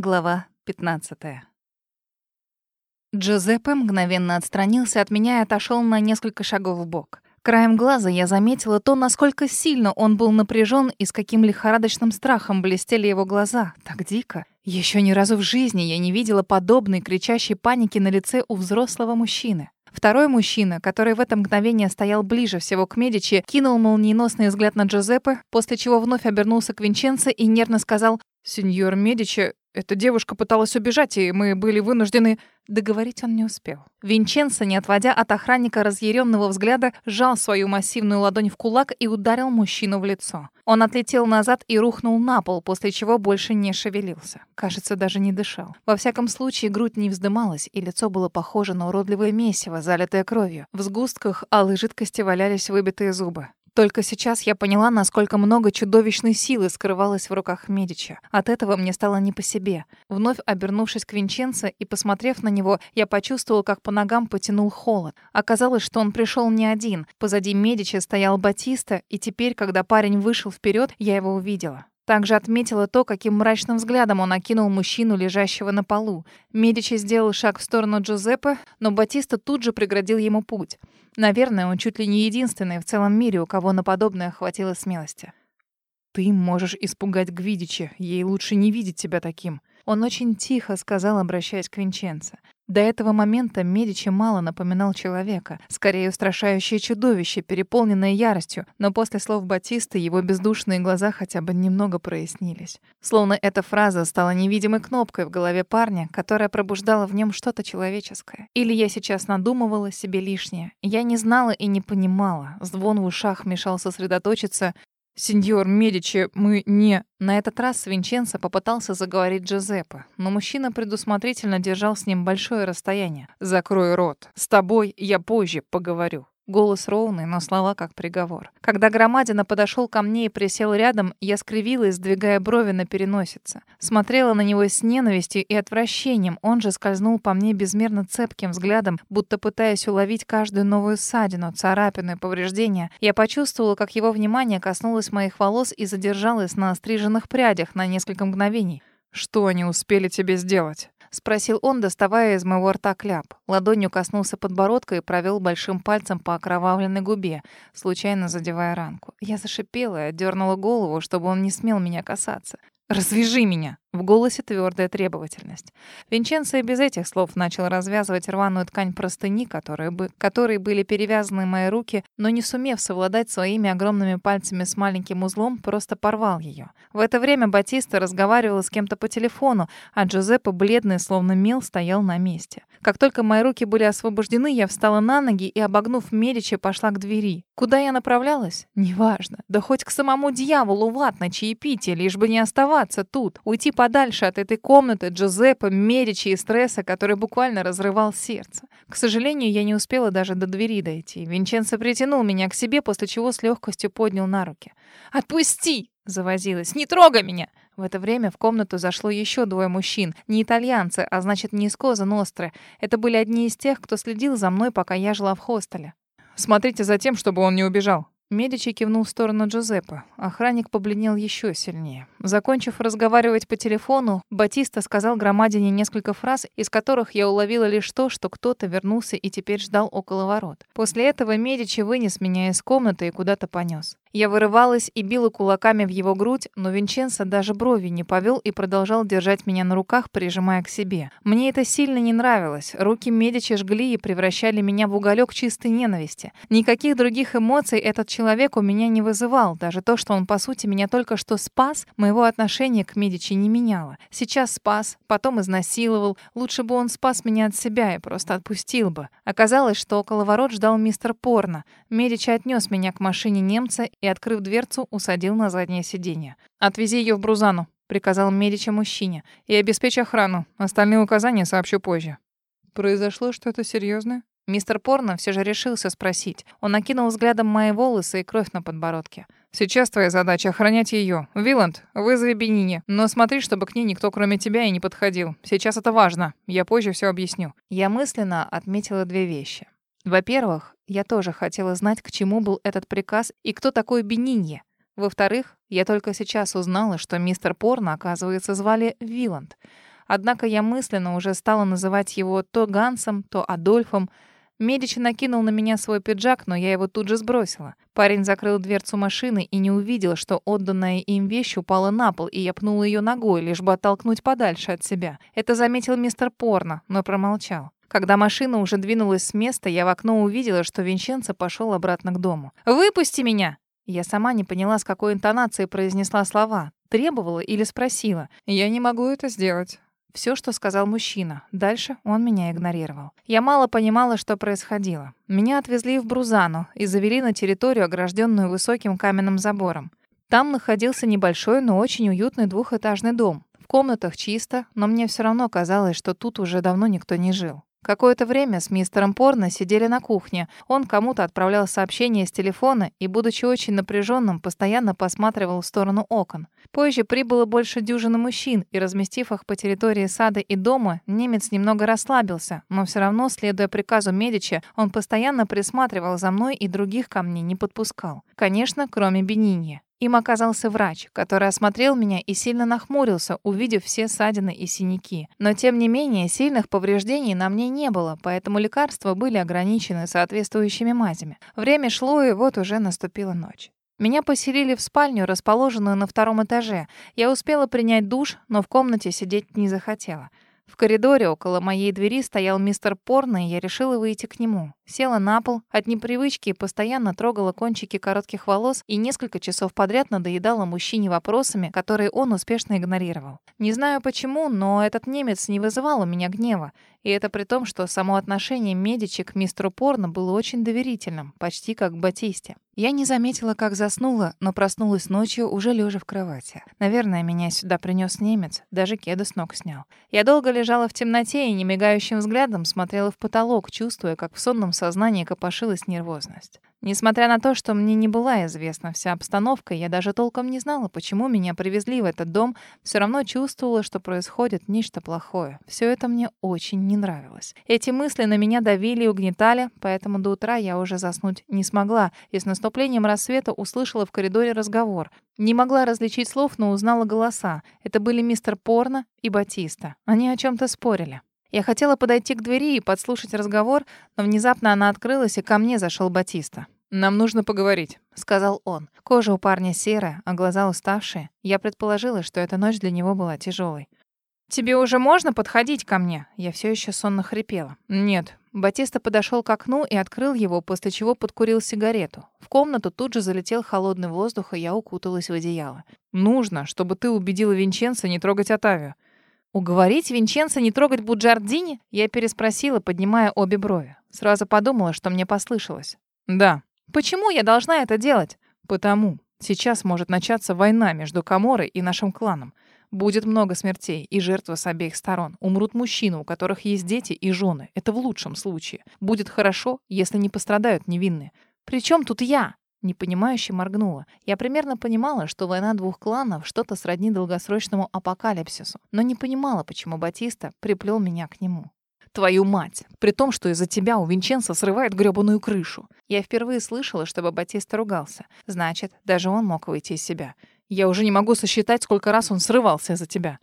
Глава 15. Джузеппе мгновенно отстранился от меня и отошел на несколько шагов в бок. Краем глаза я заметила то, насколько сильно он был напряжен и с каким лихорадочным страхом блестели его глаза. Так дико. Еще ни разу в жизни я не видела подобной кричащей паники на лице у взрослого мужчины. Второй мужчина, который в это мгновение стоял ближе всего к Медичи, кинул молниеносный взгляд на Джузеппе, после чего вновь обернулся к Винченцо и нервно сказал «Сеньор Медичи, эта девушка пыталась убежать, и мы были вынуждены...» Договорить он не успел. Винченцо, не отводя от охранника разъяренного взгляда, сжал свою массивную ладонь в кулак и ударил мужчину в лицо. Он отлетел назад и рухнул на пол, после чего больше не шевелился. Кажется, даже не дышал. Во всяком случае, грудь не вздымалась, и лицо было похоже на уродливое месиво, залитое кровью. В сгустках алой жидкости валялись выбитые зубы. Только сейчас я поняла, насколько много чудовищной силы скрывалось в руках Медича. От этого мне стало не по себе. Вновь обернувшись к Винченцо и посмотрев на него, я почувствовала, как по ногам потянул холод. Оказалось, что он пришел не один. Позади Медича стоял Батиста, и теперь, когда парень вышел вперед, я его увидела. Также отметила то, каким мрачным взглядом он окинул мужчину, лежащего на полу. Медичи сделал шаг в сторону Джузеппе, но Батиста тут же преградил ему путь. Наверное, он чуть ли не единственный в целом мире, у кого на подобное хватило смелости. «Ты можешь испугать Гвидича. Ей лучше не видеть тебя таким». Он очень тихо сказал, обращаясь к Винченцо. До этого момента Медичи мало напоминал человека, скорее устрашающее чудовище, переполненное яростью, но после слов Батиста его бездушные глаза хотя бы немного прояснились. Словно эта фраза стала невидимой кнопкой в голове парня, которая пробуждала в нем что-то человеческое. Или я сейчас надумывала себе лишнее. Я не знала и не понимала. Звон в ушах мешал сосредоточиться, «Сеньор Медичи, мы не...» На этот раз Винченцо попытался заговорить Джузеппе, но мужчина предусмотрительно держал с ним большое расстояние. «Закрой рот. С тобой я позже поговорю». Голос ровный, но слова как приговор. Когда Громадина подошел ко мне и присел рядом, я скривилась, сдвигая брови на переносице. Смотрела на него с ненавистью и отвращением. Он же скользнул по мне безмерно цепким взглядом, будто пытаясь уловить каждую новую ссадину, царапину и повреждение. Я почувствовала, как его внимание коснулось моих волос и задержалось на остриженных прядях на несколько мгновений. «Что они успели тебе сделать?» — спросил он, доставая из моего рта кляп. Ладонью коснулся подбородка и провел большим пальцем по окровавленной губе, случайно задевая ранку. Я зашипела и отдернула голову, чтобы он не смел меня касаться. «Развяжи меня!» В голосе твердая требовательность. Винченцо и без этих слов начал развязывать рваную ткань простыни, которые, бы, которые были перевязаны мои руки, но не сумев совладать своими огромными пальцами с маленьким узлом, просто порвал ее. В это время Батиста разговаривал с кем-то по телефону, а Джузеппе, бледный, словно мел, стоял на месте. Как только мои руки были освобождены, я встала на ноги и, обогнув Медичи, пошла к двери. Куда я направлялась? Неважно. Да хоть к самому дьяволу в ад на чаепитие, лишь бы не оставаться тут, уйти подальше от этой комнаты Джузеппе, Медичи и стресса, который буквально разрывал сердце. К сожалению, я не успела даже до двери дойти. Винченцо притянул меня к себе, после чего с легкостью поднял на руки. «Отпусти!» — завозилась. «Не трогай меня!» В это время в комнату зашло еще двое мужчин. Не итальянцы, а значит, не из Коза Ностры. Это были одни из тех, кто следил за мной, пока я жила в хостеле. «Смотрите за тем, чтобы он не убежал», Медичи кивнул в сторону Джузеппе. Охранник побледнел еще сильнее. Закончив разговаривать по телефону, Батиста сказал громадине несколько фраз, из которых я уловила лишь то, что кто-то вернулся и теперь ждал около ворот. После этого Медичи вынес меня из комнаты и куда-то понес. Я вырывалась и била кулаками в его грудь, но Винченцо даже брови не повел и продолжал держать меня на руках, прижимая к себе. Мне это сильно не нравилось. Руки Медичи жгли и превращали меня в уголек чистой ненависти. Никаких других эмоций этот человек у меня не вызывал. Даже то, что он, по сути, меня только что спас, моего отношения к Медичи не меняло. Сейчас спас, потом изнасиловал. Лучше бы он спас меня от себя и просто отпустил бы. Оказалось, что около ворот ждал мистер Порно. Медичи отнес меня к машине немца и, открыв дверцу, усадил на заднее сиденье. «Отвези ее в Брузану», — приказал Медича мужчине, «и обеспечь охрану. Остальные указания сообщу позже». «Произошло что-то серьезное? Мистер Порно все же решился спросить. Он накинул взглядом мои волосы и кровь на подбородке. «Сейчас твоя задача — охранять ее. Виланд, вызови Бенини. Но смотри, чтобы к ней никто, кроме тебя, и не подходил. Сейчас это важно. Я позже все объясню». Я мысленно отметила две вещи. Во-первых, я тоже хотела знать, к чему был этот приказ и кто такой Бенинье. Во-вторых, я только сейчас узнала, что мистер Порно, оказывается, звали Виланд. Однако я мысленно уже стала называть его то Гансом, то Адольфом. Медичи накинул на меня свой пиджак, но я его тут же сбросила. Парень закрыл дверцу машины и не увидел, что отданная им вещь упала на пол, и я пнула ее ногой, лишь бы оттолкнуть подальше от себя. Это заметил мистер Порно, но промолчал. Когда машина уже двинулась с места, я в окно увидела, что Винченцо пошел обратно к дому. «Выпусти меня!» Я сама не поняла, с какой интонацией произнесла слова. Требовала или спросила. «Я не могу это сделать». Все, что сказал мужчина. Дальше он меня игнорировал. Я мало понимала, что происходило. Меня отвезли в Брузану и завели на территорию, огражденную высоким каменным забором. Там находился небольшой, но очень уютный двухэтажный дом. В комнатах чисто, но мне все равно казалось, что тут уже давно никто не жил. Какое-то время с мистером Порно сидели на кухне. Он кому-то отправлял сообщения с телефона и, будучи очень напряженным, постоянно посматривал в сторону окон. Позже прибыло больше дюжины мужчин, и, разместив их по территории сада и дома, немец немного расслабился, но все равно, следуя приказу Медичи, он постоянно присматривал за мной и других ко мне не подпускал. Конечно, кроме Бениньи. Им оказался врач, который осмотрел меня и сильно нахмурился, увидев все ссадины и синяки. Но, тем не менее, сильных повреждений на мне не было, поэтому лекарства были ограничены соответствующими мазями. Время шло, и вот уже наступила ночь. Меня поселили в спальню, расположенную на втором этаже. Я успела принять душ, но в комнате сидеть не захотела. В коридоре около моей двери стоял мистер Порно, и я решила выйти к нему. Села на пол, от непривычки постоянно трогала кончики коротких волос и несколько часов подряд надоедала мужчине вопросами, которые он успешно игнорировал. Не знаю почему, но этот немец не вызывал у меня гнева. И это при том, что само отношение Медичи к мистеру Порно было очень доверительным, почти как к Батисте. Я не заметила, как заснула, но проснулась ночью, уже лежа в кровати. Наверное, меня сюда принес немец, даже кеды с ног снял. Я долго лежала в темноте и немигающим взглядом смотрела в потолок, чувствуя, как в сонном сознании копошилась нервозность. Несмотря на то, что мне не была известна вся обстановка, я даже толком не знала, почему меня привезли в этот дом, все равно чувствовала, что происходит нечто плохое. Все это мне очень не нравилось. Эти мысли на меня давили и угнетали, поэтому до утра я уже заснуть не смогла, и с наступлением рассвета услышала в коридоре разговор. Не могла различить слов, но узнала голоса. Это были мистер Порно и Батиста. Они о чем то спорили. Я хотела подойти к двери и подслушать разговор, но внезапно она открылась, и ко мне зашел Батиста. «Нам нужно поговорить», — сказал он. Кожа у парня серая, а глаза уставшие. Я предположила, что эта ночь для него была тяжелой. «Тебе уже можно подходить ко мне?» Я все еще сонно хрипела. «Нет». Батиста подошел к окну и открыл его, после чего подкурил сигарету. В комнату тут же залетел холодный воздух, и я укуталась в одеяло. «Нужно, чтобы ты убедила Винченца не трогать Отавию». Уговорить Винченца не трогать Буджардини? Я переспросила, поднимая обе брови. Сразу подумала, что мне послышалось. Да. Почему я должна это делать? Потому. Сейчас может начаться война между Каморой и нашим кланом. Будет много смертей и жертвы с обеих сторон. Умрут мужчины, у которых есть дети и жены. Это в лучшем случае. Будет хорошо, если не пострадают невинные. Причем тут я? Непонимающе моргнула. Я примерно понимала, что война двух кланов что-то сродни долгосрочному апокалипсису, но не понимала, почему Батиста приплел меня к нему. Твою мать! При том, что из-за тебя у Винченца срывает грёбаную крышу. Я впервые слышала, чтобы Батиста ругался. Значит, даже он мог выйти из себя. Я уже не могу сосчитать, сколько раз он срывался из-за тебя.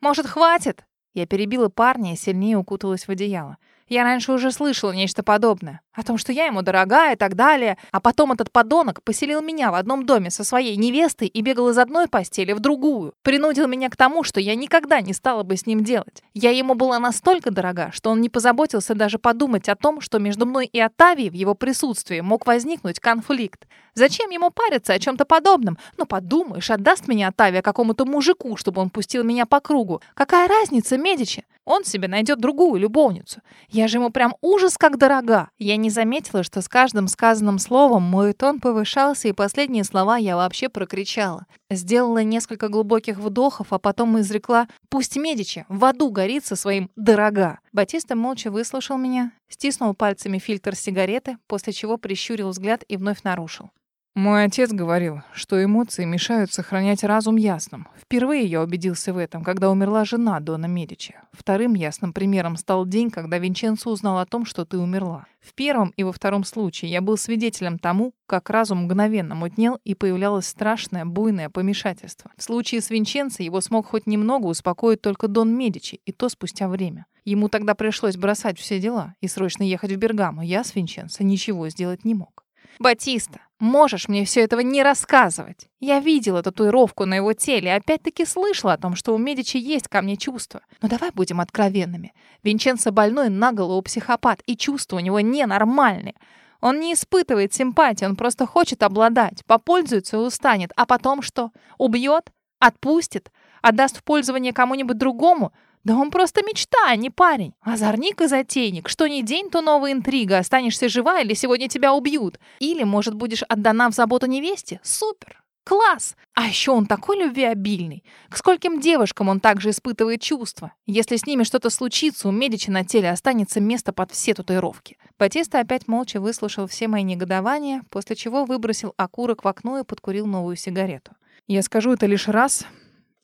Может, хватит? Я перебила парня и сильнее укуталась в одеяло. Я раньше уже слышала нечто подобное. О том, что я ему дорога и так далее. А потом этот подонок поселил меня в одном доме со своей невестой и бегал из одной постели в другую. Принудил меня к тому, что я никогда не стала бы с ним делать. Я ему была настолько дорога, что он не позаботился даже подумать о том, что между мной и Оттавией в его присутствии мог возникнуть конфликт. Зачем ему париться о чем-то подобном? Ну, подумаешь, отдаст меня Оттавия какому-то мужику, чтобы он пустил меня по кругу. Какая разница, Медичи? Он себе найдет другую любовницу. Я же ему прям ужас как дорога. Я не заметила, что с каждым сказанным словом мой тон повышался, и последние слова я вообще прокричала. Сделала несколько глубоких вдохов, а потом изрекла «Пусть Медичи в аду горит со своим «дорога». Батиста молча выслушал меня, стиснул пальцами фильтр сигареты, после чего прищурил взгляд и вновь нарушил. Мой отец говорил, что эмоции мешают сохранять разум ясным. Впервые я убедился в этом, когда умерла жена Дона Медичи. Вторым ясным примером стал день, когда Винченцо узнал о том, что ты умерла. В первом и во втором случае я был свидетелем тому, как разум мгновенно мутнел и появлялось страшное, буйное помешательство. В случае с Винченцо его смог хоть немного успокоить только Дон Медичи, и то спустя время. Ему тогда пришлось бросать все дела и срочно ехать в Бергамо. Я с Винченцо ничего сделать не мог. Батиста, можешь мне все этого не рассказывать. Я видела татуировку на его теле, опять-таки слышала о том, что у Медичи есть ко мне чувства. Но давай будем откровенными. Винченцо больной на голову психопат, и чувства у него ненормальные. Он не испытывает симпатии, он просто хочет обладать, попользуется и устанет. А потом что? Убьет? Отпустит? Отдаст в пользование кому-нибудь другому? Да он просто мечта, а не парень. Озорник и затейник. Что ни день, то новая интрига. Останешься жива или сегодня тебя убьют. Или, может, будешь отдана в заботу невесте? Супер. Класс! А еще он такой любвеобильный. К скольким девушкам он также испытывает чувства. Если с ними что-то случится, у Медичи на теле останется место под все татуировки. Батиста опять молча выслушал все мои негодования, после чего выбросил окурок в окно и подкурил новую сигарету. Я скажу это лишь раз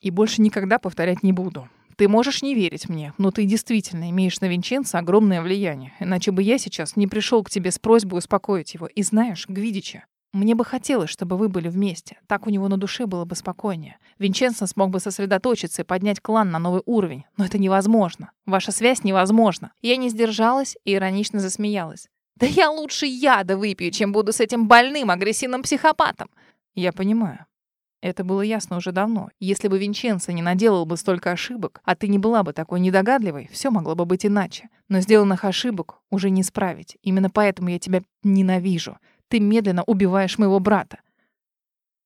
и больше никогда повторять не буду. Ты можешь не верить мне, но ты действительно имеешь на Винченца огромное влияние. Иначе бы я сейчас не пришел к тебе с просьбой успокоить его. И знаешь, Гвидича, мне бы хотелось, чтобы вы были вместе. Так у него на душе было бы спокойнее. Винченцо смог бы сосредоточиться и поднять клан на новый уровень. Но это невозможно. Ваша связь невозможна. Я не сдержалась и иронично засмеялась. Да я лучше яда выпью, чем буду с этим больным агрессивным психопатом. Я понимаю. Это было ясно уже давно. Если бы Винченцо не наделал бы столько ошибок, а ты не была бы такой недогадливой, все могло бы быть иначе. Но сделанных ошибок уже не исправить. Именно поэтому я тебя ненавижу. Ты медленно убиваешь моего брата.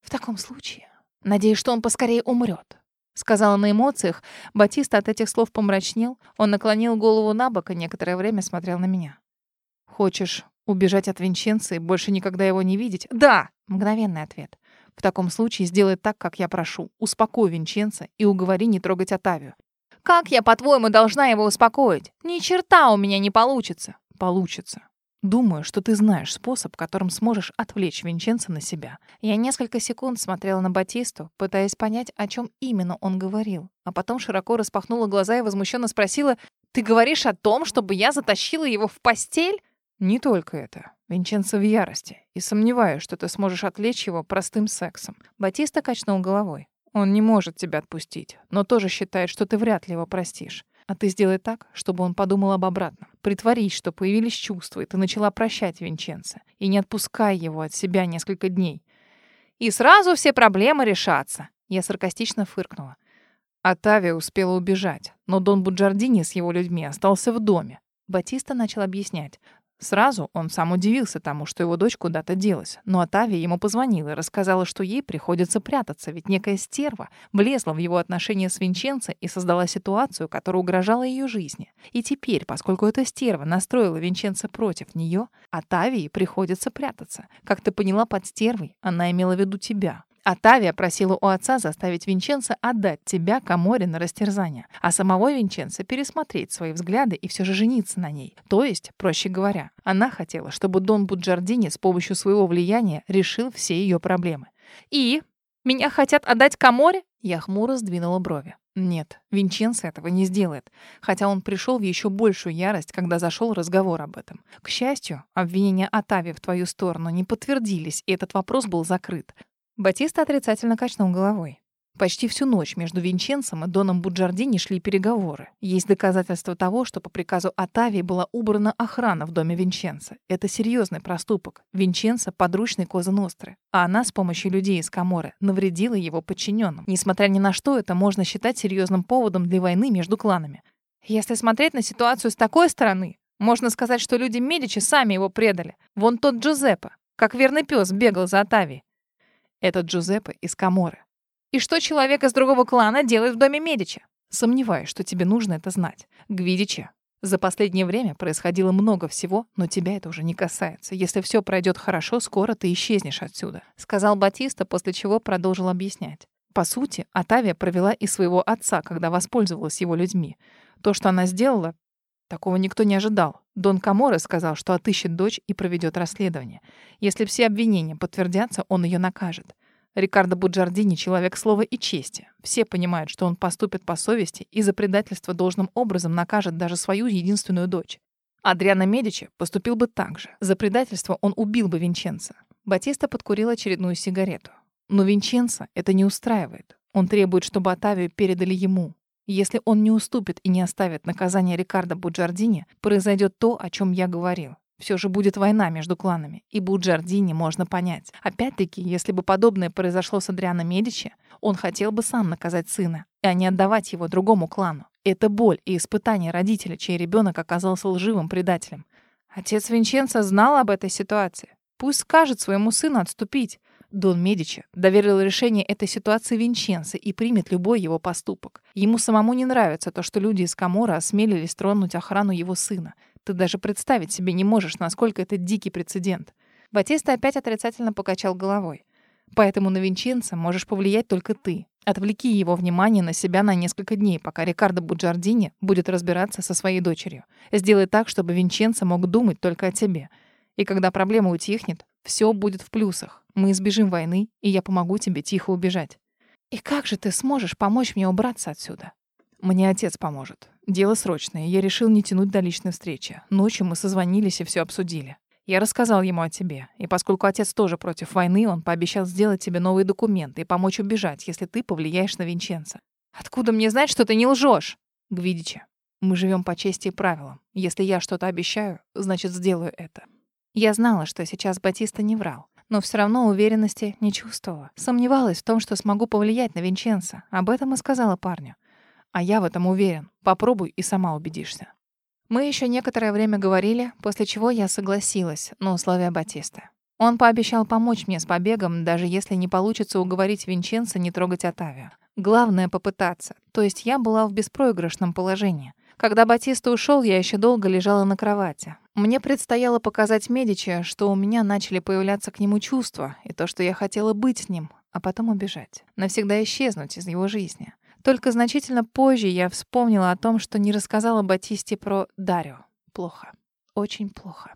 В таком случае, надеюсь, что он поскорее умрет. Сказала на эмоциях. Батиста от этих слов помрачнел. Он наклонил голову на бок и некоторое время смотрел на меня. «Хочешь убежать от Винченца и больше никогда его не видеть?» «Да!» — мгновенный ответ. В таком случае сделай так, как я прошу. Успокой Винченца и уговори не трогать Отавию. Как я, по-твоему, должна его успокоить? Ни черта у меня не получится. Получится. Думаю, что ты знаешь способ, которым сможешь отвлечь Винченца на себя. Я несколько секунд смотрела на Батисту, пытаясь понять, о чем именно он говорил. А потом широко распахнула глаза и возмущенно спросила, «Ты говоришь о том, чтобы я затащила его в постель?» Не только это. Винченцо в ярости. И сомневаюсь, что ты сможешь отвлечь его простым сексом. Батиста качнул головой. Он не может тебя отпустить, но тоже считает, что ты вряд ли его простишь. А ты сделай так, чтобы он подумал об обратном. Притворись, что появились чувства, и ты начала прощать Винченца. И не отпускай его от себя несколько дней. И сразу все проблемы решатся. Я саркастично фыркнула. Атавия успела убежать, но Дон Буджардини с его людьми остался в доме. Батиста начал объяснять. Сразу он сам удивился тому, что его дочь куда-то делась. Но Атавия ему позвонила и рассказала, что ей приходится прятаться, ведь некая стерва влезла в его отношения с Винченцо и создала ситуацию, которая угрожала ее жизни. И теперь, поскольку эта стерва настроила Винченцо против нее, Атавии приходится прятаться. Как ты поняла под стервой, она имела в виду тебя. Атавия просила у отца заставить Винченца отдать тебя Каморе на растерзание, а самого Винченца пересмотреть свои взгляды и все же жениться на ней. То есть, проще говоря, она хотела, чтобы Дон Буджардини с помощью своего влияния решил все ее проблемы. «И? Меня хотят отдать Каморе?» Я хмуро сдвинула брови. Нет, Винченцо этого не сделает, хотя он пришел в еще большую ярость, когда зашел разговор об этом. К счастью, обвинения Атави в твою сторону не подтвердились, и этот вопрос был закрыт. Батиста отрицательно качнул головой. Почти всю ночь между Винченцем и Доном Буджардини шли переговоры. Есть доказательства того, что по приказу Атавии была убрана охрана в доме Винченца. Это серьезный проступок. Винченца — подручный Коза Ностры, а она с помощью людей из Каморы навредила его подчиненным. Несмотря ни на что, это можно считать серьезным поводом для войны между кланами. Если смотреть на ситуацию с такой стороны, можно сказать, что люди Медичи сами его предали. Вон тот Джузеппе, как верный пес, бегал за Атавией. Этот Джузеппе из Каморы. И что человек из другого клана делает в доме Медичи? Сомневаюсь, что тебе нужно это знать. Гвидичи. За последнее время происходило много всего, но тебя это уже не касается. Если все пройдет хорошо, скоро ты исчезнешь отсюда», — сказал Батиста, после чего продолжил объяснять. По сути, Атавия провела и своего отца, когда воспользовалась его людьми. То, что она сделала, Такого никто не ожидал. Дон Каморе сказал, что отыщет дочь и проведет расследование. Если все обвинения подтвердятся, он ее накажет. Рикардо Буджардини — человек слова и чести. Все понимают, что он поступит по совести и за предательство должным образом накажет даже свою единственную дочь. Адриано Медичи поступил бы так же. За предательство он убил бы Винченца. Батиста подкурил очередную сигарету. Но Винченца это не устраивает. Он требует, чтобы Атавию передали ему. Если он не уступит и не оставит наказание Рикардо Буджардини, произойдет то, о чем я говорил. Все же будет война между кланами, и Буджардини можно понять. Опять-таки, если бы подобное произошло с Адриано Медичи, он хотел бы сам наказать сына, а не отдавать его другому клану. Это боль и испытание родителя, чей ребенок оказался лживым предателем. Отец Винченцо знал об этой ситуации. Пусть скажет своему сыну отступить. Дон Медичи доверил решение этой ситуации Винченцо и примет любой его поступок. Ему самому не нравится то, что люди из Камора осмелились тронуть охрану его сына. Ты даже представить себе не можешь, насколько это дикий прецедент. Батиста опять отрицательно покачал головой. Поэтому на Винченца можешь повлиять только ты. Отвлеки его внимание на себя на несколько дней, пока Рикардо Буджардини будет разбираться со своей дочерью. Сделай так, чтобы Винченцо мог думать только о тебе. И когда проблема утихнет, все будет в плюсах. Мы избежим войны, и я помогу тебе тихо убежать. И как же ты сможешь помочь мне убраться отсюда? Мне отец поможет. Дело срочное, я решил не тянуть до личной встречи. Ночью мы созвонились и все обсудили. Я рассказал ему о тебе, и поскольку отец тоже против войны, он пообещал сделать тебе новые документы и помочь убежать, если ты повлияешь на Винченца. Откуда мне знать, что ты не лжешь? Гвидичи, мы живем по чести и правилам. Если я что-то обещаю, значит, сделаю это. Я знала, что сейчас Батиста не врал, но все равно уверенности не чувствовала. Сомневалась в том, что смогу повлиять на Винченца. Об этом и сказала парню. А я в этом уверен. Попробуй и сама убедишься. Мы еще некоторое время говорили, после чего я согласилась на условия Батиста. Он пообещал помочь мне с побегом, даже если не получится уговорить Винченца не трогать Отавио. Главное — попытаться. То есть я была в беспроигрышном положении. Когда Батиста ушел, я еще долго лежала на кровати. Мне предстояло показать Медичи, что у меня начали появляться к нему чувства, и то, что я хотела быть с ним, а потом убежать. Навсегда исчезнуть из его жизни. Только значительно позже я вспомнила о том, что не рассказала Батисте про Дарио. Плохо. Очень плохо.